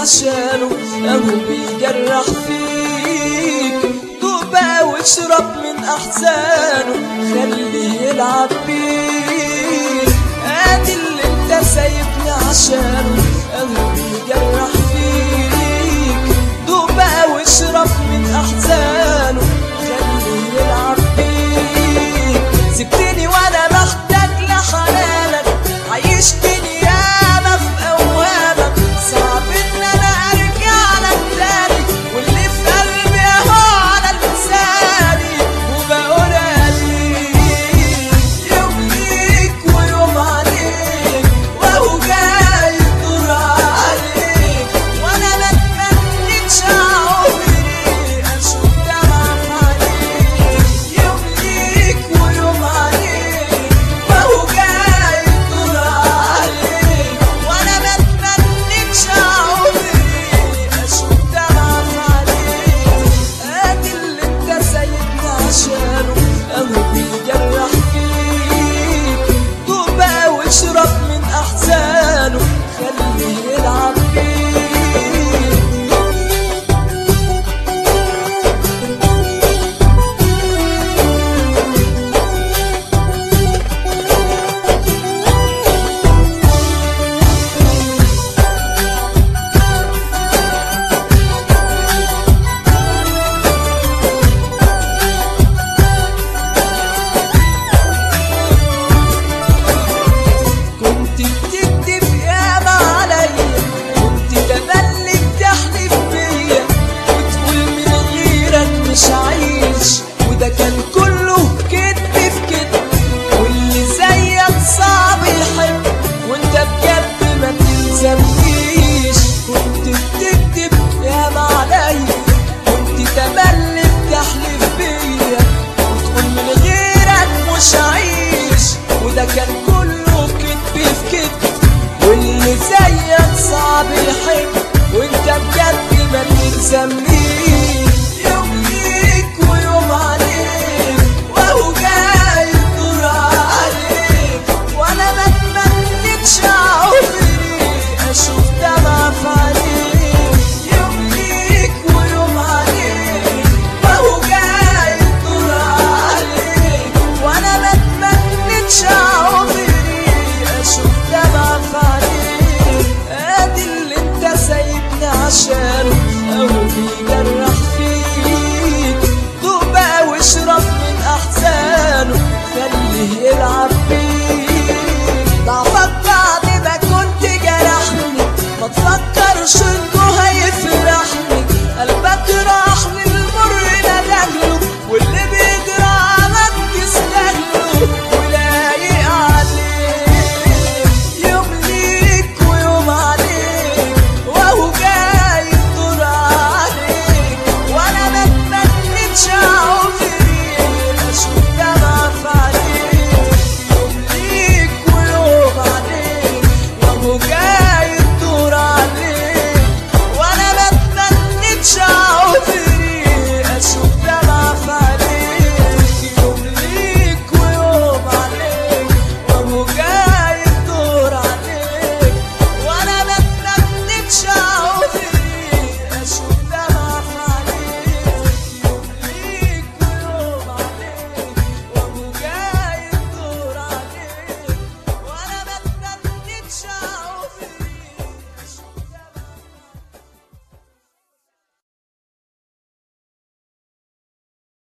عشانه قلبي جرح فيك. دوبا واشرب من أحزانه خليه يلعب بيك. ادي اللي انت سايبه